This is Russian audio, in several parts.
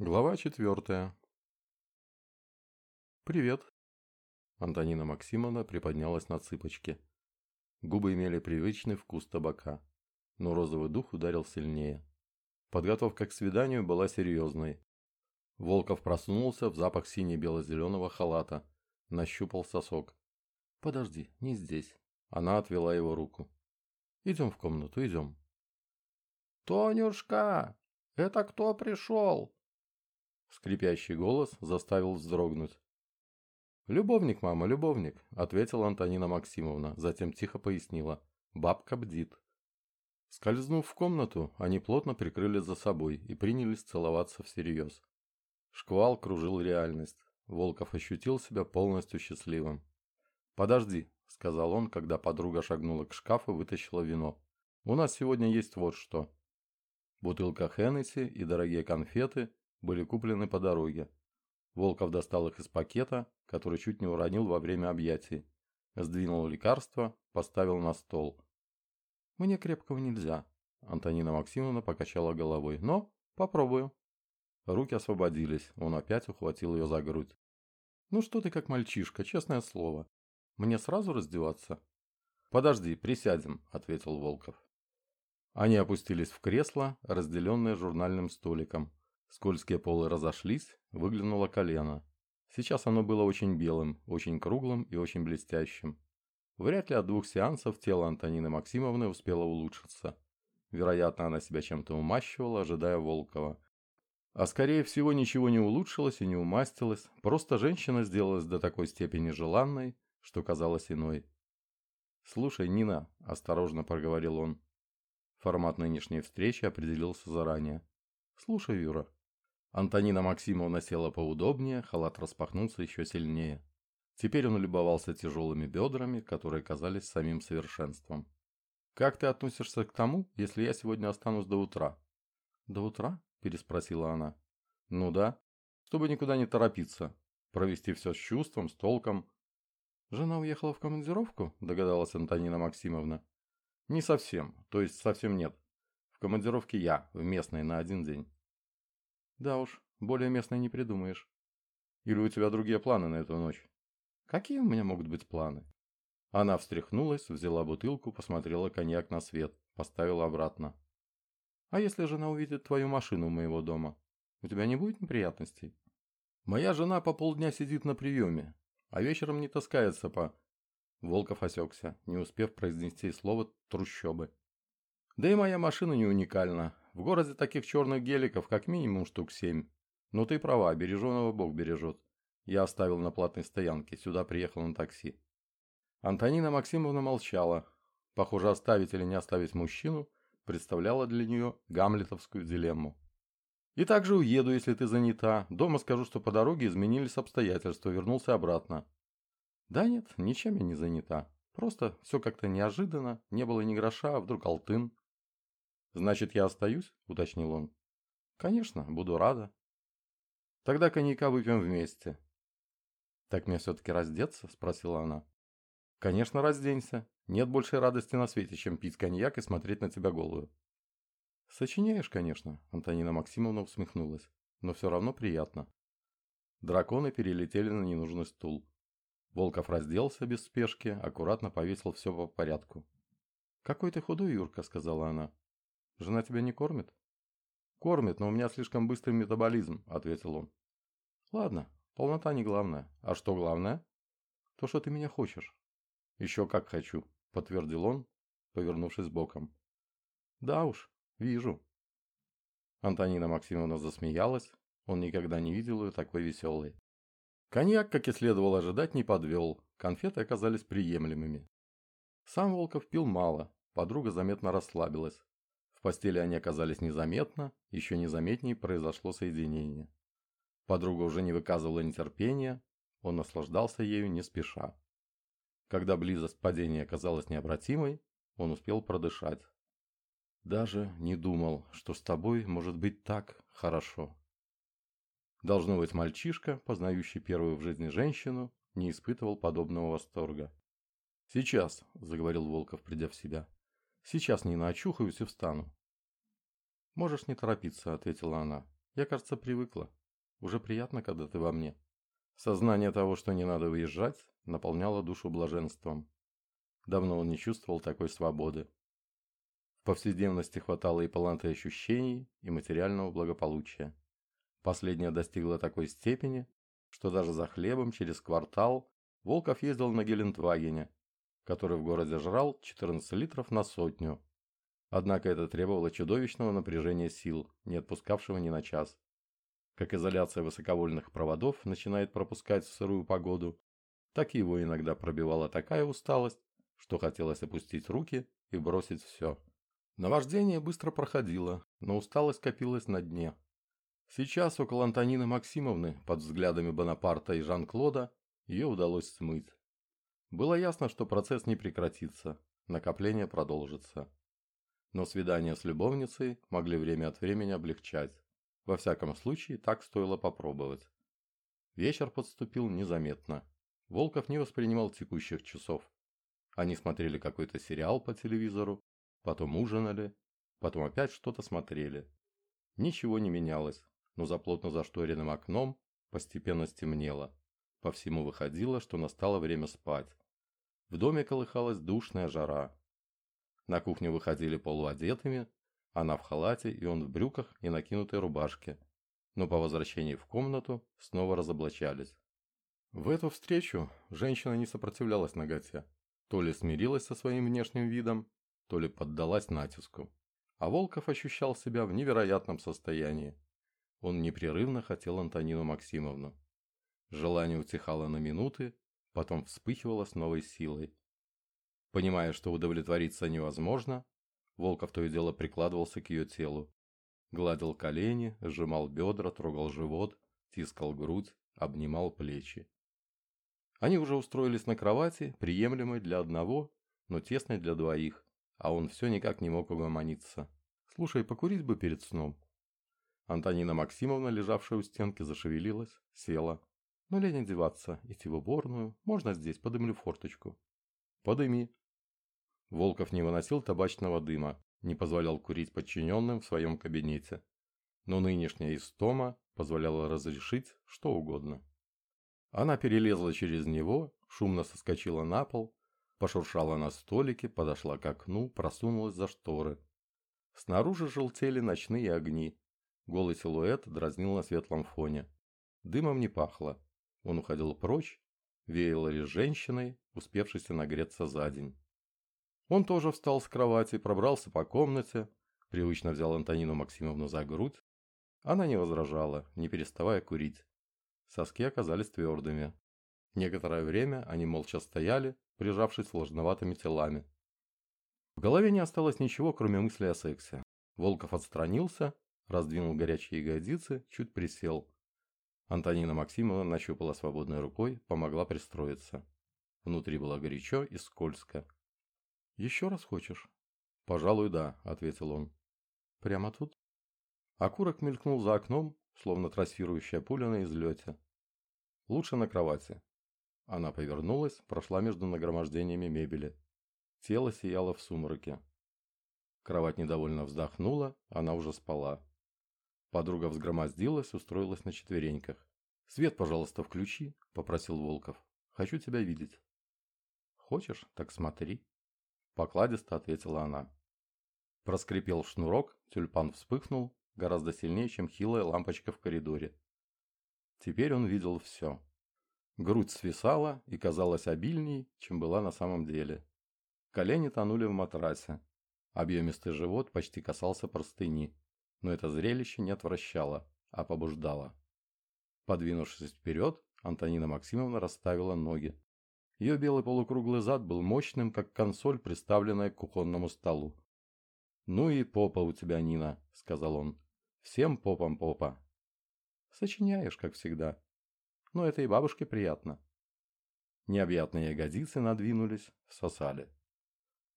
Глава четвертая. «Привет». Антонина Максимовна приподнялась на цыпочки. Губы имели привычный вкус табака, но розовый дух ударил сильнее. Подготовка к свиданию была серьезной. Волков проснулся в запах сине-бело-зеленого халата, нащупал сосок. «Подожди, не здесь». Она отвела его руку. «Идем в комнату, идем». «Тонюшка, это кто пришел?» Скрипящий голос заставил вздрогнуть. «Любовник, мама, любовник», — ответила Антонина Максимовна, затем тихо пояснила. «Бабка бдит». Скользнув в комнату, они плотно прикрыли за собой и принялись целоваться всерьез. Шквал кружил реальность. Волков ощутил себя полностью счастливым. «Подожди», — сказал он, когда подруга шагнула к шкафу и вытащила вино. «У нас сегодня есть вот что». Бутылка Хеннесси и дорогие конфеты, были куплены по дороге. Волков достал их из пакета, который чуть не уронил во время объятий. Сдвинул лекарство, поставил на стол. «Мне крепкого нельзя», — Антонина Максимовна покачала головой. «Но попробую». Руки освободились, он опять ухватил ее за грудь. «Ну что ты как мальчишка, честное слово. Мне сразу раздеваться?» «Подожди, присядем», — ответил Волков. Они опустились в кресло, разделенное журнальным столиком. Скользкие полы разошлись, выглянуло колено. Сейчас оно было очень белым, очень круглым и очень блестящим. Вряд ли от двух сеансов тело Антонины Максимовны успело улучшиться. Вероятно, она себя чем-то умащивала, ожидая Волкова. А скорее всего, ничего не улучшилось и не умастилось, просто женщина сделалась до такой степени желанной, что казалась иной. «Слушай, Нина», – осторожно проговорил он. Формат нынешней встречи определился заранее. «Слушай, Юра, Антонина Максимовна села поудобнее, халат распахнулся еще сильнее. Теперь он любовался тяжелыми бедрами, которые казались самим совершенством. «Как ты относишься к тому, если я сегодня останусь до утра?» «До утра?» – переспросила она. «Ну да. Чтобы никуда не торопиться. Провести все с чувством, с толком». «Жена уехала в командировку?» – догадалась Антонина Максимовна. «Не совсем. То есть совсем нет. В командировке я, в местной, на один день». Да уж, более местной не придумаешь. Или у тебя другие планы на эту ночь? Какие у меня могут быть планы? Она встряхнулась, взяла бутылку, посмотрела коньяк на свет, поставила обратно. А если жена увидит твою машину у моего дома? У тебя не будет неприятностей? Моя жена по полдня сидит на приеме, а вечером не таскается по... Волков осекся, не успев произнести слово «трущобы». Да и моя машина не уникальна. В городе таких черных геликов как минимум штук семь. Но ты права, береженого Бог бережет. Я оставил на платной стоянке, сюда приехал на такси. Антонина Максимовна молчала. Похоже, оставить или не оставить мужчину представляла для нее гамлетовскую дилемму. И также уеду, если ты занята. Дома скажу, что по дороге изменились обстоятельства, вернулся обратно. Да нет, ничем я не занята. Просто все как-то неожиданно, не было ни гроша, а вдруг алтын. «Значит, я остаюсь?» – уточнил он. «Конечно, буду рада». «Тогда коньяка выпьем вместе». «Так мне все-таки раздеться?» – спросила она. «Конечно, разденься. Нет большей радости на свете, чем пить коньяк и смотреть на тебя голую». «Сочиняешь, конечно», – Антонина Максимовна усмехнулась. «Но все равно приятно». Драконы перелетели на ненужный стул. Волков разделся без спешки, аккуратно повесил все по порядку. «Какой ты худой, Юрка», — сказала она. Жена тебя не кормит? Кормит, но у меня слишком быстрый метаболизм, ответил он. Ладно, полнота не главное. А что главное? То, что ты меня хочешь. Еще как хочу, подтвердил он, повернувшись боком. Да уж, вижу. Антонина Максимовна засмеялась. Он никогда не видел ее такой веселой. Коньяк, как и следовало ожидать, не подвел. Конфеты оказались приемлемыми. Сам Волков пил мало. Подруга заметно расслабилась постели они оказались незаметно, еще незаметнее произошло соединение. Подруга уже не выказывала нетерпения, он наслаждался ею не спеша. Когда близость падения оказалась необратимой, он успел продышать. Даже не думал, что с тобой может быть так хорошо. Должно быть, мальчишка, познающий первую в жизни женщину, не испытывал подобного восторга. «Сейчас», — заговорил Волков, придя в себя, Сейчас, Нина, очухаюсь и встану. Можешь не торопиться, ответила она. Я, кажется, привыкла. Уже приятно, когда ты во мне. Сознание того, что не надо выезжать, наполняло душу блаженством. Давно он не чувствовал такой свободы. В повседневности хватало и полноты ощущений, и материального благополучия. Последнее достигло такой степени, что даже за хлебом через квартал Волков ездил на Гелендвагене, который в городе жрал 14 литров на сотню. Однако это требовало чудовищного напряжения сил, не отпускавшего ни на час. Как изоляция высоковольных проводов начинает пропускать в сырую погоду, так его иногда пробивала такая усталость, что хотелось опустить руки и бросить все. Наваждение быстро проходило, но усталость копилась на дне. Сейчас около Антонины Максимовны, под взглядами Бонапарта и Жан-Клода, ее удалось смыть. Было ясно, что процесс не прекратится, накопление продолжится. Но свидания с любовницей могли время от времени облегчать. Во всяком случае, так стоило попробовать. Вечер подступил незаметно. Волков не воспринимал текущих часов. Они смотрели какой-то сериал по телевизору, потом ужинали, потом опять что-то смотрели. Ничего не менялось, но за плотно зашторенным окном постепенно стемнело. По всему выходило, что настало время спать. В доме колыхалась душная жара. На кухню выходили полуодетыми, она в халате и он в брюках и накинутой рубашке. Но по возвращении в комнату снова разоблачались. В эту встречу женщина не сопротивлялась наготе. То ли смирилась со своим внешним видом, то ли поддалась натиску. А Волков ощущал себя в невероятном состоянии. Он непрерывно хотел Антонину Максимовну. Желание утихало на минуты, потом вспыхивало с новой силой. Понимая, что удовлетвориться невозможно, Волков то и дело прикладывался к ее телу. Гладил колени, сжимал бедра, трогал живот, тискал грудь, обнимал плечи. Они уже устроились на кровати, приемлемой для одного, но тесной для двоих, а он все никак не мог угомониться. «Слушай, покурить бы перед сном», Антонина Максимовна, лежавшая у стенки, зашевелилась, села. «Ну, лень деваться, идти в уборную. Можно здесь, подымлю форточку». «Подыми». Волков не выносил табачного дыма, не позволял курить подчиненным в своем кабинете. Но нынешняя истома позволяла разрешить что угодно. Она перелезла через него, шумно соскочила на пол, пошуршала на столике, подошла к окну, просунулась за шторы. Снаружи желтели ночные огни, Голый силуэт дразнил на светлом фоне. Дымом не пахло. Он уходил прочь, веяло лишь женщиной, успевшейся нагреться за день. Он тоже встал с кровати, пробрался по комнате, привычно взял Антонину Максимовну за грудь. Она не возражала, не переставая курить. Соски оказались твердыми. Некоторое время они молча стояли, прижавшись сложноватыми телами. В голове не осталось ничего, кроме мысли о сексе. Волков отстранился раздвинул горячие ягодицы, чуть присел. Антонина Максимовна нащупала свободной рукой, помогла пристроиться. Внутри было горячо и скользко. «Еще раз хочешь?» «Пожалуй, да», — ответил он. «Прямо тут?» Окурок мелькнул за окном, словно трассирующая пуля на излете. «Лучше на кровати». Она повернулась, прошла между нагромождениями мебели. Тело сияло в сумраке. Кровать недовольно вздохнула, она уже спала. Подруга взгромоздилась, устроилась на четвереньках. «Свет, пожалуйста, включи», – попросил Волков. «Хочу тебя видеть». «Хочешь, так смотри», – покладисто ответила она. Проскрипел шнурок, тюльпан вспыхнул, гораздо сильнее, чем хилая лампочка в коридоре. Теперь он видел все. Грудь свисала и казалась обильней, чем была на самом деле. Колени тонули в матрасе. Объемистый живот почти касался простыни но это зрелище не отвращало, а побуждало. Подвинувшись вперед, Антонина Максимовна расставила ноги. Ее белый полукруглый зад был мощным, как консоль, приставленная к кухонному столу. «Ну и попа у тебя, Нина», — сказал он. «Всем попам попа». «Сочиняешь, как всегда. Но это и бабушке приятно». Необъятные ягодицы надвинулись, сосали.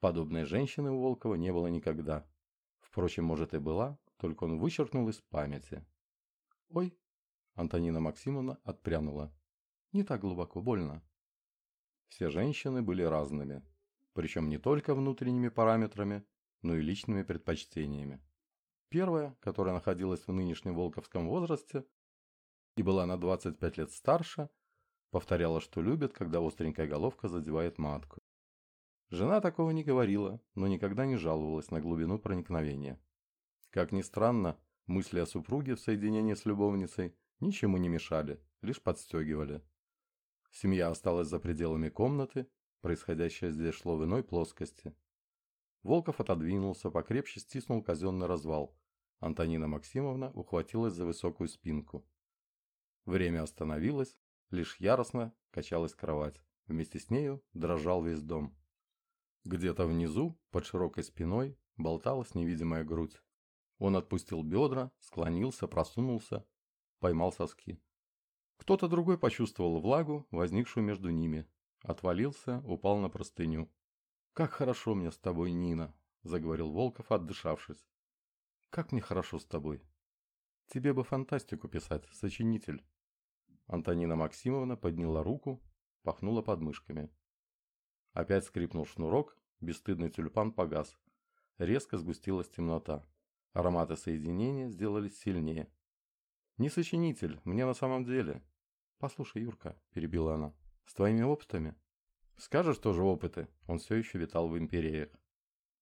Подобной женщины у Волкова не было никогда. Впрочем, может и была, только он вычеркнул из памяти. «Ой!» – Антонина Максимовна отпрянула. «Не так глубоко, больно». Все женщины были разными, причем не только внутренними параметрами, но и личными предпочтениями. Первая, которая находилась в нынешнем волковском возрасте и была на 25 лет старше, повторяла, что любит, когда остренькая головка задевает матку. Жена такого не говорила, но никогда не жаловалась на глубину проникновения. Как ни странно, мысли о супруге в соединении с любовницей ничему не мешали, лишь подстегивали. Семья осталась за пределами комнаты, происходящее здесь шло в иной плоскости. Волков отодвинулся, покрепче стиснул казенный развал. Антонина Максимовна ухватилась за высокую спинку. Время остановилось, лишь яростно качалась кровать. Вместе с нею дрожал весь дом. Где-то внизу, под широкой спиной, болталась невидимая грудь. Он отпустил бедра, склонился, просунулся, поймал соски. Кто-то другой почувствовал влагу, возникшую между ними. Отвалился, упал на простыню. «Как хорошо мне с тобой, Нина», — заговорил Волков, отдышавшись. «Как мне хорошо с тобой. Тебе бы фантастику писать, сочинитель». Антонина Максимовна подняла руку, пахнула подмышками. Опять скрипнул шнурок, бесстыдный тюльпан погас. Резко сгустилась темнота. Ароматы соединения сделались сильнее. «Не сочинитель, мне на самом деле». «Послушай, Юрка», – перебила она, – «с твоими опытами». «Скажешь тоже опыты?» Он все еще витал в империях.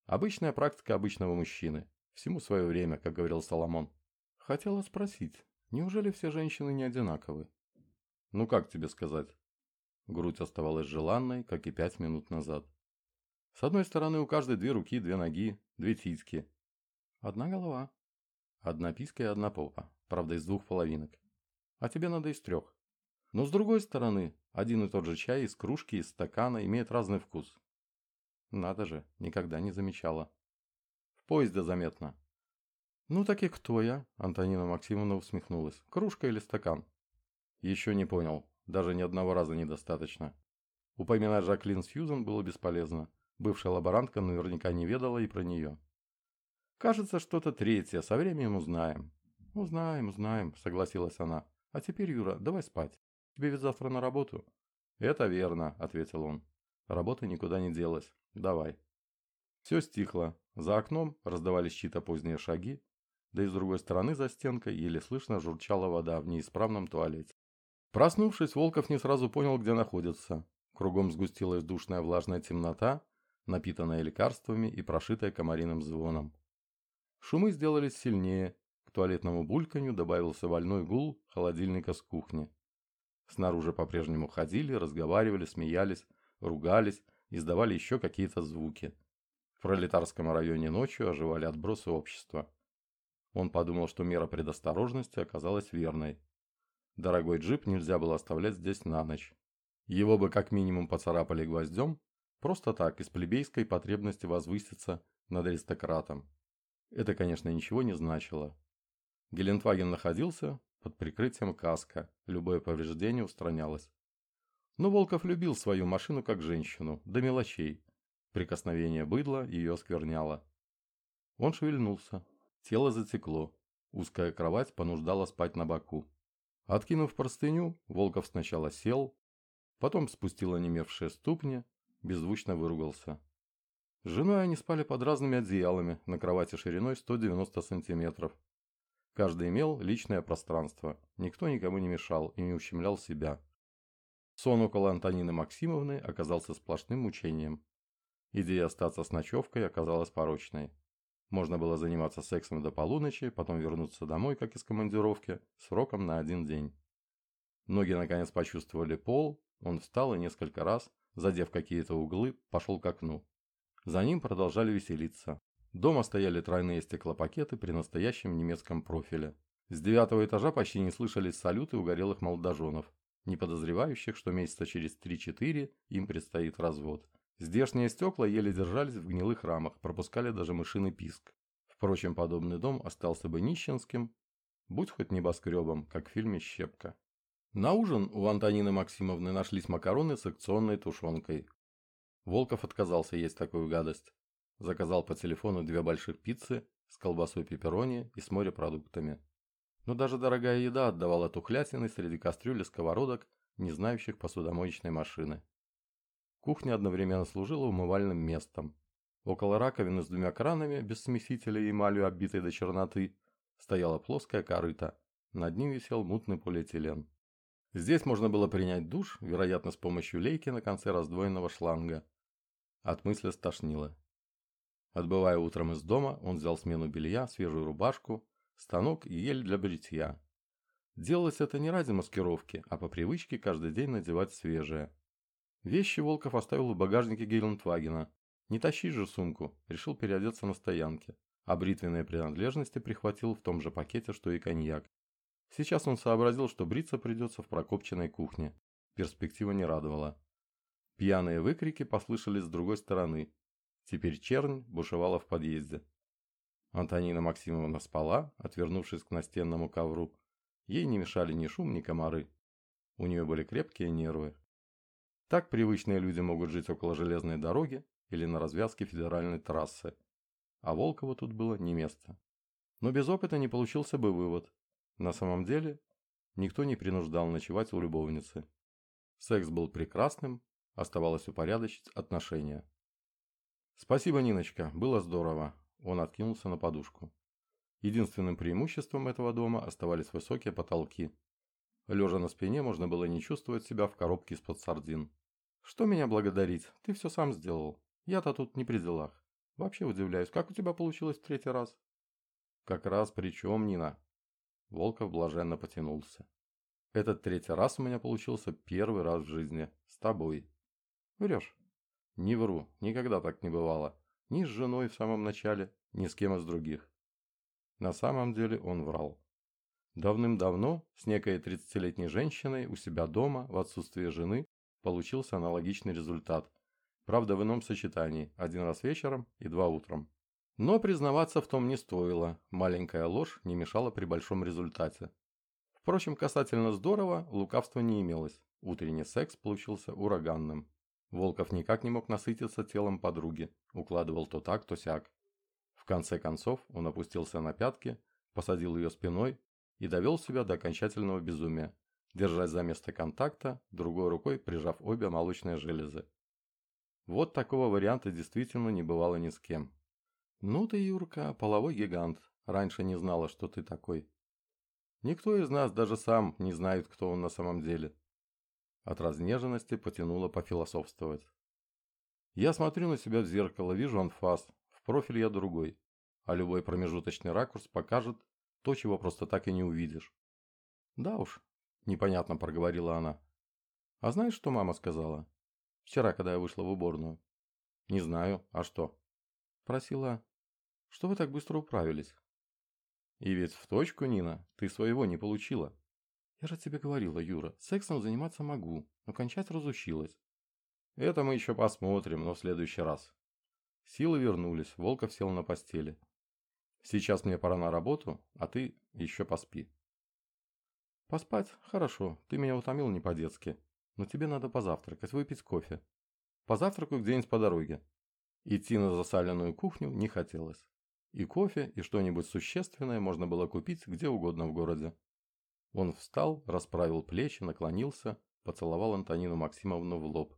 «Обычная практика обычного мужчины. Всему свое время, как говорил Соломон». Хотела спросить, неужели все женщины не одинаковы? Ну как тебе сказать? Грудь оставалась желанной, как и пять минут назад. С одной стороны у каждой две руки, две ноги, две титьки. Одна голова. Одна писка и одна попа, правда из двух половинок. А тебе надо из трех. Но с другой стороны, один и тот же чай из кружки, из стакана имеет разный вкус. Надо же, никогда не замечала. В поезде заметно. Ну так и кто я? Антонина Максимовна усмехнулась. Кружка или стакан? Еще не понял. Даже ни одного раза недостаточно. Упоминать Жаклин Сьюзен было бесполезно. Бывшая лаборантка наверняка не ведала и про нее. «Кажется, что-то третье. Со временем узнаем». «Узнаем, узнаем», — согласилась она. «А теперь, Юра, давай спать. Тебе ведь завтра на работу». «Это верно», — ответил он. Работа никуда не делась. Давай. Все стихло. За окном раздавались чьи-то поздние шаги, да и с другой стороны за стенкой еле слышно журчала вода в неисправном туалете. Проснувшись, Волков не сразу понял, где находится. Кругом сгустилась душная влажная темнота, напитанная лекарствами и прошитая комариным звоном. Шумы сделались сильнее, к туалетному бульканью добавился вольной гул холодильника с кухни. Снаружи по-прежнему ходили, разговаривали, смеялись, ругались, издавали еще какие-то звуки. В пролетарском районе ночью оживали отбросы общества. Он подумал, что мера предосторожности оказалась верной. Дорогой джип нельзя было оставлять здесь на ночь. Его бы как минимум поцарапали гвоздем, просто так, из плебейской потребности возвыситься над аристократом. Это, конечно, ничего не значило. Гелендваген находился под прикрытием каска, любое повреждение устранялось. Но Волков любил свою машину как женщину, до мелочей. Прикосновение быдла ее оскверняло. Он шевельнулся. Тело затекло. Узкая кровать понуждала спать на боку. Откинув простыню, Волков сначала сел, потом спустил онемевшие ступни, беззвучно выругался. С женой они спали под разными одеялами на кровати шириной 190 сантиметров. Каждый имел личное пространство, никто никому не мешал и не ущемлял себя. Сон около Антонины Максимовны оказался сплошным мучением. Идея остаться с ночевкой оказалась порочной. Можно было заниматься сексом до полуночи, потом вернуться домой, как из командировки, сроком на один день. Ноги наконец почувствовали пол, он встал и несколько раз, задев какие-то углы, пошел к окну. За ним продолжали веселиться. Дома стояли тройные стеклопакеты при настоящем немецком профиле. С девятого этажа почти не слышались салюты угорелых молодоженов, не подозревающих, что месяца через 3-4 им предстоит развод. Здешние стекла еле держались в гнилых рамах, пропускали даже мышиный писк. Впрочем, подобный дом остался бы нищенским, будь хоть небоскребом, как в фильме «Щепка». На ужин у Антонины Максимовны нашлись макароны с акционной тушенкой. Волков отказался есть такую гадость. Заказал по телефону две больших пиццы с колбасой пепперони и с морепродуктами. Но даже дорогая еда отдавала тухлятиной среди кастрюль и сковородок, не знающих посудомоечной машины. Кухня одновременно служила умывальным местом. Около раковины с двумя кранами, без смесителя и эмалью, оббитой до черноты, стояла плоская корыта. Над ним висел мутный полиэтилен. Здесь можно было принять душ, вероятно, с помощью лейки на конце раздвоенного шланга. От мысли стошнило. Отбывая утром из дома, он взял смену белья, свежую рубашку, станок и ель для бритья. Делалось это не ради маскировки, а по привычке каждый день надевать свежее. Вещи Волков оставил в багажнике Гейлендвагена. Не тащи же сумку, решил переодеться на стоянке. А бритвенные принадлежности прихватил в том же пакете, что и коньяк. Сейчас он сообразил, что бриться придется в прокопченной кухне. Перспектива не радовала. Пьяные выкрики послышались с другой стороны. Теперь чернь бушевала в подъезде. Антонина Максимовна спала, отвернувшись к настенному ковру. Ей не мешали ни шум, ни комары. У нее были крепкие нервы. Так привычные люди могут жить около железной дороги или на развязке федеральной трассы. А Волкову тут было не место. Но без опыта не получился бы вывод. На самом деле, никто не принуждал ночевать у любовницы. Секс был прекрасным, оставалось упорядочить отношения. «Спасибо, Ниночка, было здорово», – он откинулся на подушку. Единственным преимуществом этого дома оставались высокие потолки. Лежа на спине можно было не чувствовать себя в коробке из-под сардин. «Что меня благодарить? Ты все сам сделал. Я-то тут не при делах. Вообще удивляюсь, как у тебя получилось в третий раз?» «Как раз при чем, Нина?» Волков блаженно потянулся. «Этот третий раз у меня получился первый раз в жизни. С тобой». «Врешь?» «Не вру. Никогда так не бывало. Ни с женой в самом начале, ни с кем из других». На самом деле он врал. Давным-давно с некой 30-летней женщиной у себя дома в отсутствие жены Получился аналогичный результат. Правда, в ином сочетании. Один раз вечером и два утром. Но признаваться в том не стоило. Маленькая ложь не мешала при большом результате. Впрочем, касательно здорово, лукавства не имелось. Утренний секс получился ураганным. Волков никак не мог насытиться телом подруги. Укладывал то так, то сяк. В конце концов он опустился на пятки, посадил ее спиной и довел себя до окончательного безумия держась за место контакта, другой рукой прижав обе молочные железы. Вот такого варианта действительно не бывало ни с кем. «Ну ты, Юрка, половой гигант. Раньше не знала, что ты такой. Никто из нас даже сам не знает, кто он на самом деле». От разнеженности потянуло пофилософствовать. «Я смотрю на себя в зеркало, вижу анфас, в профиль я другой, а любой промежуточный ракурс покажет то, чего просто так и не увидишь». «Да уж, – непонятно проговорила она. «А знаешь, что мама сказала? Вчера, когда я вышла в уборную?» «Не знаю. А что?» «Просила, что вы так быстро управились?» «И ведь в точку, Нина, ты своего не получила». «Я же тебе говорила, Юра, сексом заниматься могу, но кончать разучилась». «Это мы еще посмотрим, но в следующий раз». Силы вернулись, Волков сел на постели. «Сейчас мне пора на работу, а ты еще поспи». Поспать? Хорошо, ты меня утомил не по-детски. Но тебе надо позавтракать, выпить кофе. Позавтракаю где-нибудь по дороге. Идти на засаленную кухню не хотелось. И кофе, и что-нибудь существенное можно было купить где угодно в городе. Он встал, расправил плечи, наклонился, поцеловал Антонину Максимовну в лоб.